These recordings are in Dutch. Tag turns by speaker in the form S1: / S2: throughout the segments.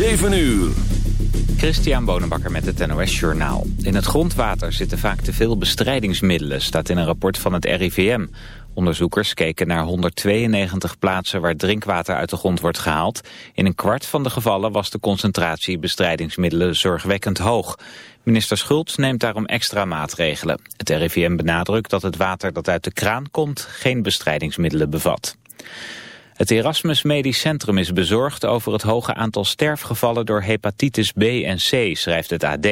S1: 7 uur.
S2: Christian Bonenbakker met het NOS Journaal. In het grondwater zitten vaak te veel bestrijdingsmiddelen, staat in een rapport van het RIVM. Onderzoekers keken naar 192 plaatsen waar drinkwater uit de grond wordt gehaald. In een kwart van de gevallen was de concentratie bestrijdingsmiddelen zorgwekkend hoog. Minister Schultz neemt daarom extra maatregelen. Het RIVM benadrukt dat het water dat uit de kraan komt geen bestrijdingsmiddelen bevat. Het Erasmus Medisch Centrum is bezorgd over het hoge aantal sterfgevallen door hepatitis B en C, schrijft het AD.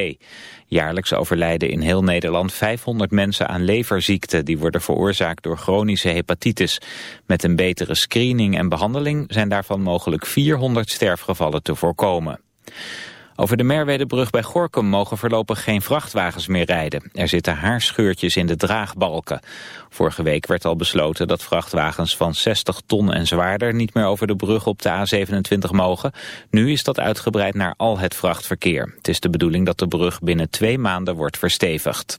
S2: Jaarlijks overlijden in heel Nederland 500 mensen aan leverziekten die worden veroorzaakt door chronische hepatitis. Met een betere screening en behandeling zijn daarvan mogelijk 400 sterfgevallen te voorkomen. Over de Merwedebrug bij Gorkum mogen voorlopig geen vrachtwagens meer rijden. Er zitten haarscheurtjes in de draagbalken. Vorige week werd al besloten dat vrachtwagens van 60 ton en zwaarder niet meer over de brug op de A27 mogen. Nu is dat uitgebreid naar al het vrachtverkeer. Het is de bedoeling dat de brug binnen twee maanden wordt verstevigd.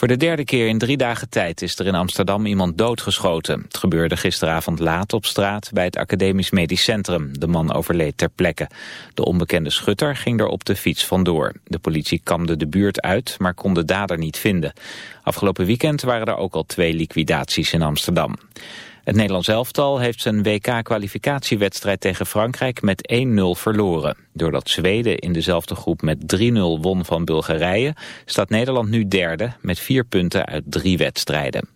S2: Voor de derde keer in drie dagen tijd is er in Amsterdam iemand doodgeschoten. Het gebeurde gisteravond laat op straat bij het Academisch Medisch Centrum. De man overleed ter plekke. De onbekende schutter ging er op de fiets vandoor. De politie kamde de buurt uit, maar kon de dader niet vinden. Afgelopen weekend waren er ook al twee liquidaties in Amsterdam. Het Nederlands elftal heeft zijn WK-kwalificatiewedstrijd tegen Frankrijk met 1-0 verloren. Doordat Zweden in dezelfde groep met 3-0 won van Bulgarije, staat Nederland nu derde met vier punten uit drie wedstrijden.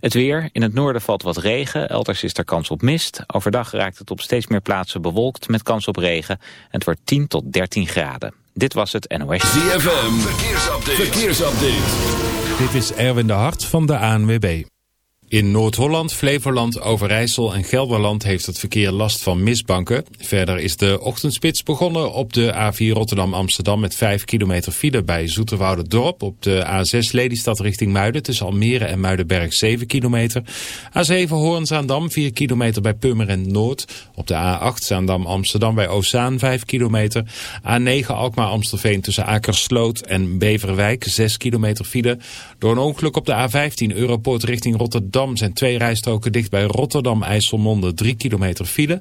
S2: Het weer, in het noorden valt wat regen, elders is er kans op mist. Overdag raakt het op steeds meer plaatsen bewolkt met kans op regen. En het wordt 10 tot 13 graden. Dit was het NOS.
S1: ZFM, verkeersupdate. verkeersupdate.
S3: Dit is Erwin de Hart van de ANWB. In Noord-Holland, Flevoland, Overijssel en Gelderland heeft het verkeer last van misbanken. Verder is de ochtendspits begonnen op de A4 Rotterdam-Amsterdam met 5 kilometer file bij Dorp. Op de A6 Lelystad richting Muiden tussen Almere en Muidenberg 7 kilometer. A7 Hoorn-Zaandam 4 kilometer bij Purmerend Noord. Op de A8 Zaandam-Amsterdam bij Ozaan 5 kilometer. A9 Alkmaar-Amstelveen tussen Akersloot en Beverwijk 6 kilometer file. Door een ongeluk op de A15 Europoort richting Rotterdam zijn twee rijstroken dicht bij Rotterdam-IJsselmonde 3 kilometer file.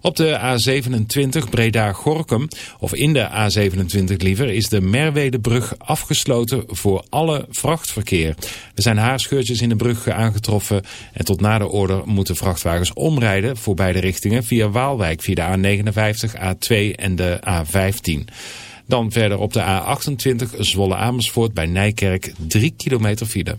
S3: Op de A27 Breda-Gorkum, of in de A27 liever, is de Merwedebrug afgesloten voor alle vrachtverkeer. Er zijn haarscheurtjes in de brug aangetroffen en tot na de order moeten vrachtwagens omrijden voor beide richtingen via Waalwijk via de A59, A2 en de A15. Dan verder op de A28 Zwolle-Amersfoort bij Nijkerk 3 kilometer file.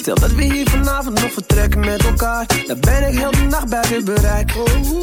S4: Stel dat we hier vanavond nog vertrekken met elkaar. Dan ben ik heel de nacht buiten bereik. Oh,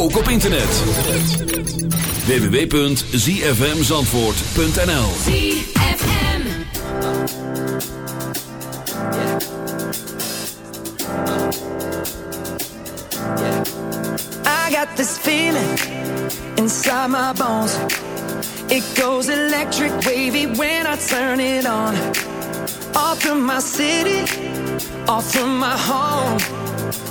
S5: ook op internet. www.zfmzandvoort.nl
S6: ZFM
S7: I got this feeling inside my bones. It goes electric wavy when I turn it on. Off from my city, off from my home.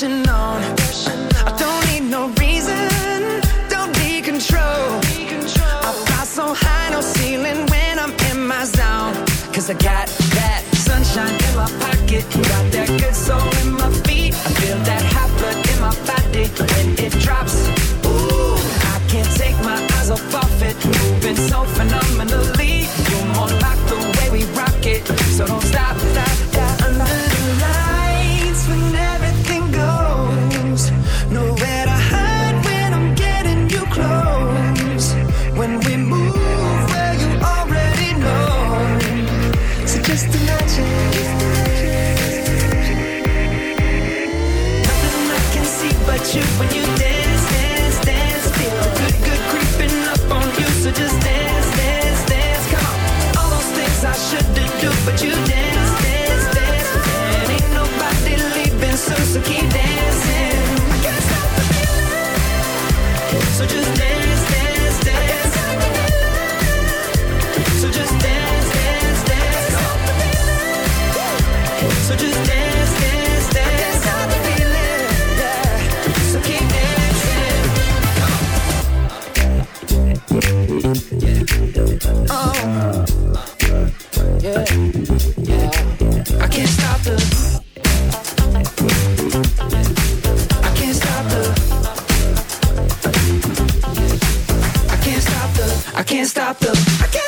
S7: I don't need no reason, don't be control. I fly so high, no ceiling when I'm in my I got that sunshine in my pocket, got that good soul in my feet. I feel that hot blood in my body it drops. Ooh, I can't take my eyes off it, moving so phenomenally. The way we rock it, so don't stop. can't stop the. I can't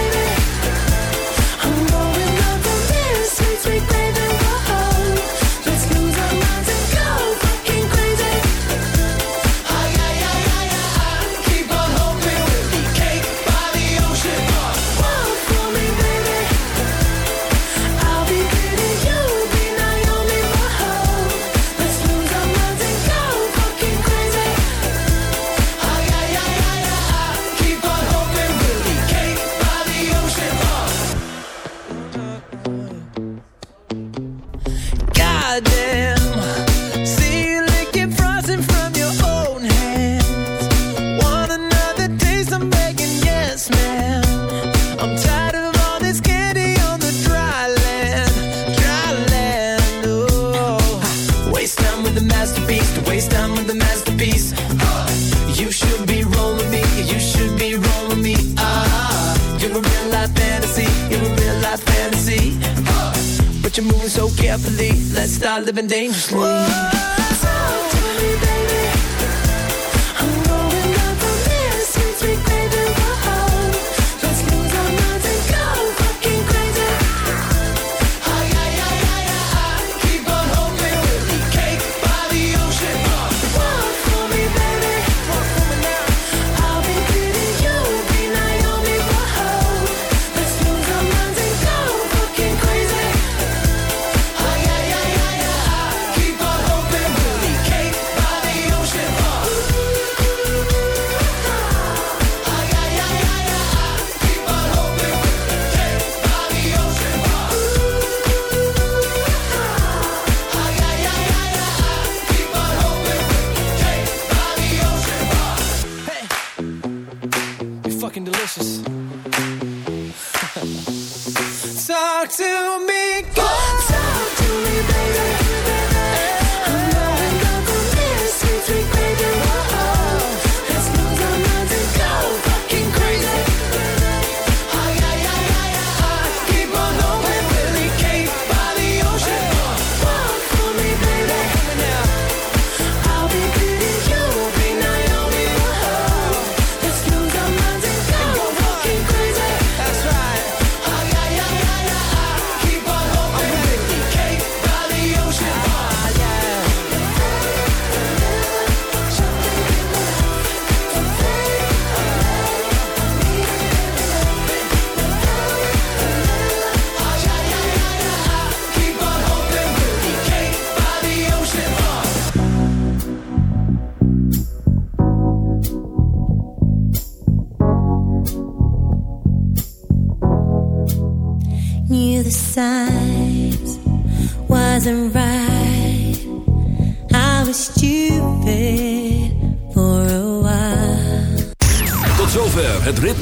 S7: living dangerously.